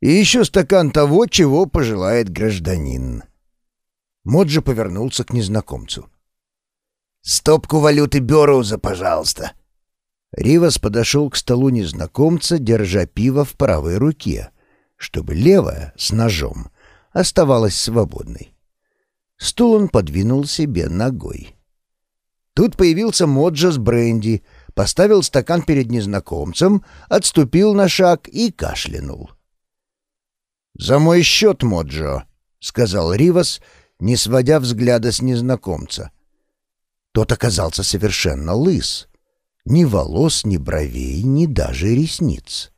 И еще стакан того, чего пожелает гражданин». Моджи повернулся к незнакомцу. «Стопку валюты Бёроуза, пожалуйста». Ривас подошел к столу незнакомца, держа пиво в правой руке, чтобы левая, с ножом, оставалась свободной. Стул он подвинул себе ногой. Тут появился Моджа с бренди, поставил стакан перед незнакомцем, отступил на шаг и кашлянул. «За мой счет, Моджо», — сказал Ривас, не сводя взгляда с незнакомца. Тот оказался совершенно лыс. Ни волос, ни бровей, ни даже ресниц.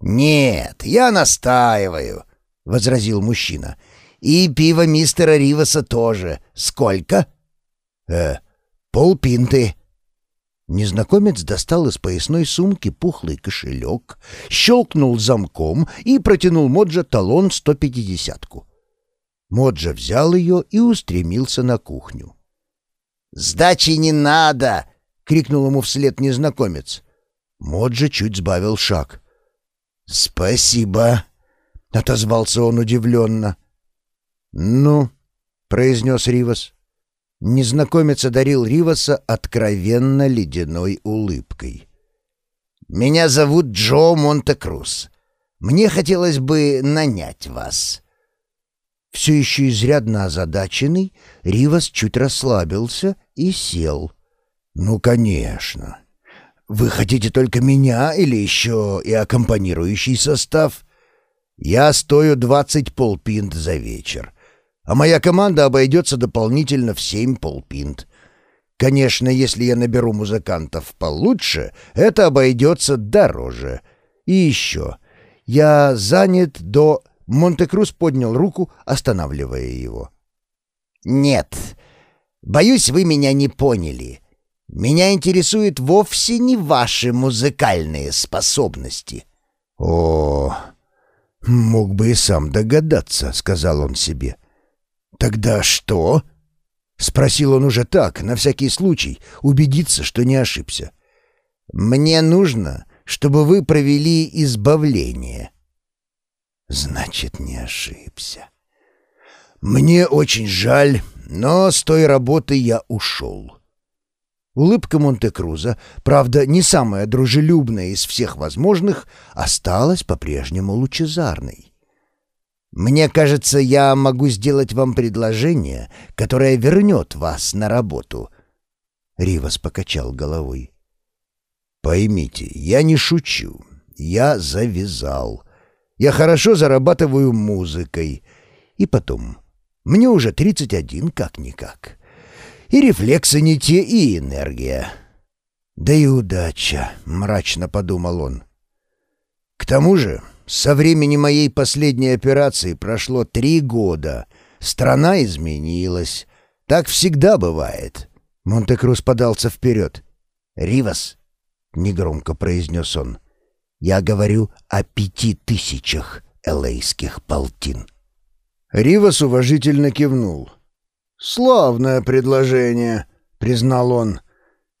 «Нет, я настаиваю», — возразил мужчина. «И пиво мистера Риваса тоже. Сколько?» «Э, полпинты». Незнакомец достал из поясной сумки пухлый кошелек, щелкнул замком и протянул Моджа талон 150-ку. Моджа взял ее и устремился на кухню. «Сдачи не надо!» — крикнул ему вслед незнакомец. Моджа чуть сбавил шаг. «Спасибо!» — отозвался он удивленно. «Ну?» — произнес Ривас. Незнакомец одарил Риваса откровенно ледяной улыбкой. «Меня зовут Джо Монте-Круз. Мне хотелось бы нанять вас». Все еще изрядно озадаченный, Ривас чуть расслабился и сел. «Ну, конечно. Вы хотите только меня или еще и аккомпанирующий состав? Я стою двадцать полпинт за вечер а моя команда обойдется дополнительно в семь полпинт. Конечно, если я наберу музыкантов получше, это обойдется дороже. И еще. Я занят до... Монте-Круз поднял руку, останавливая его. «Нет, боюсь, вы меня не поняли. Меня интересуют вовсе не ваши музыкальные способности». «О, мог бы и сам догадаться», — сказал он себе. «Тогда что?» — спросил он уже так, на всякий случай, убедиться, что не ошибся. «Мне нужно, чтобы вы провели избавление». «Значит, не ошибся. Мне очень жаль, но с той работы я ушел». Улыбка Монте-Круза, правда, не самая дружелюбная из всех возможных, осталась по-прежнему лучезарной. Мне кажется, я могу сделать вам предложение, которое вернет вас на работу». Ривас покачал головой. «Поймите, я не шучу. Я завязал. Я хорошо зарабатываю музыкой. И потом, мне уже 31 как-никак. И рефлексы не те, и энергия. Да и удача», — мрачно подумал он. «К тому же со времени моей последней операции прошло три года. Страна изменилась. Так всегда бывает. Монте-Крус подался вперед. «Ривас», — негромко произнес он, — «я говорю о пяти тысячах элейских полтин». Ривас уважительно кивнул. «Славное предложение», — признал он.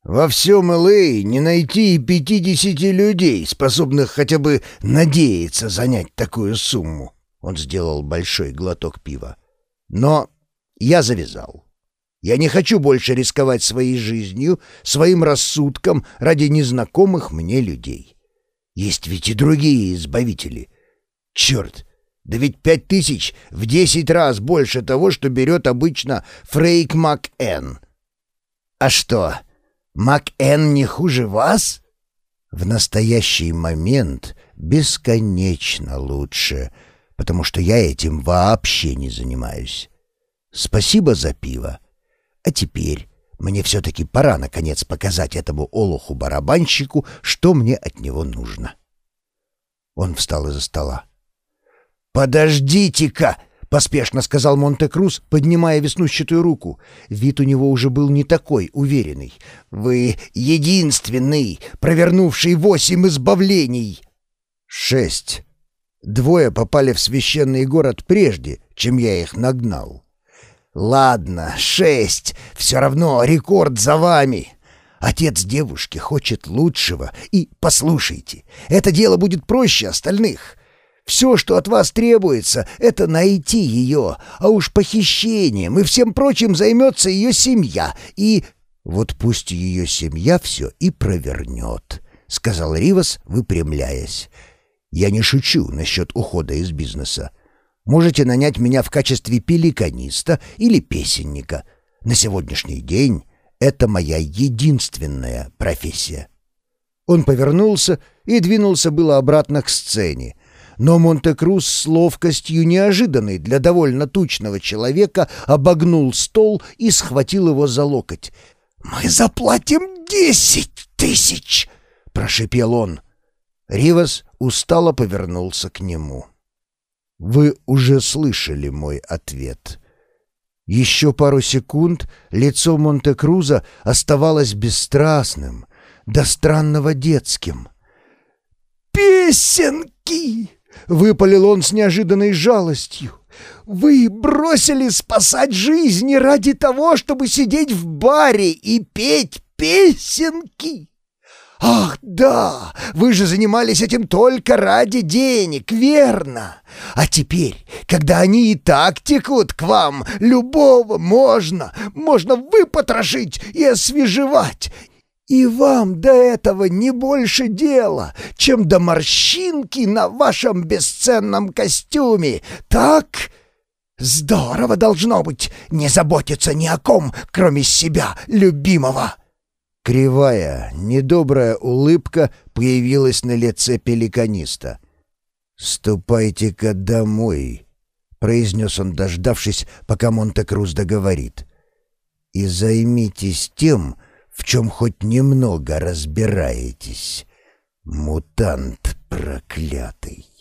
Во всем Л.А. не найти и пятидесяти людей, способных хотя бы надеяться занять такую сумму. Он сделал большой глоток пива. Но я завязал. Я не хочу больше рисковать своей жизнью, своим рассудком ради незнакомых мне людей. Есть ведь и другие избавители. Черт, да ведь пять тысяч в десять раз больше того, что берет обычно Фрейк МакЭн. А что, МакЭн не хуже вас? В настоящий момент бесконечно лучше, потому что я этим вообще не занимаюсь. Спасибо за пиво. А теперь мне все-таки пора, наконец, показать этому олуху-барабанщику, что мне от него нужно. Он встал из-за стола. «Подождите-ка!» Поспешно сказал Монте-Круз, поднимая веснущатую руку. Вид у него уже был не такой уверенный. «Вы единственный, провернувший восемь избавлений!» «Шесть. Двое попали в священный город прежде, чем я их нагнал». «Ладно, шесть. Все равно рекорд за вами!» Отец девушки хочет лучшего. И послушайте, это дело будет проще остальных. Все, что от вас требуется, это найти ее, а уж похищением и всем прочим займется ее семья, и...» «Вот пусть ее семья все и провернет», — сказал Ривас, выпрямляясь. «Я не шучу насчет ухода из бизнеса. Можете нанять меня в качестве пеликаниста или песенника. На сегодняшний день это моя единственная профессия». Он повернулся и двинулся было обратно к сцене, но Монте-Крус с ловкостью неожиданной для довольно тучного человека обогнул стол и схватил его за локоть. «Мы заплатим десять тысяч!» — прошипел он. Ривас устало повернулся к нему. «Вы уже слышали мой ответ». Еще пару секунд лицо Монте-Круза оставалось бесстрастным, до странного детским. «Песенки!» — выпалил он с неожиданной жалостью. «Вы бросили спасать жизни ради того, чтобы сидеть в баре и петь песенки!» «Ах, да! Вы же занимались этим только ради денег, верно? А теперь, когда они и так текут к вам, любого можно, можно выпотрошить и освежевать, и вам до этого не больше дела, чем до морщинки на вашем бесценном костюме, так? Здорово должно быть не заботиться ни о ком, кроме себя, любимого!» Кривая, недобрая улыбка появилась на лице пеликаниста. «Ступайте-ка домой», — произнес он, дождавшись, пока Монте-Круз договорит. «И займитесь тем, в чем хоть немного разбираетесь, мутант проклятый».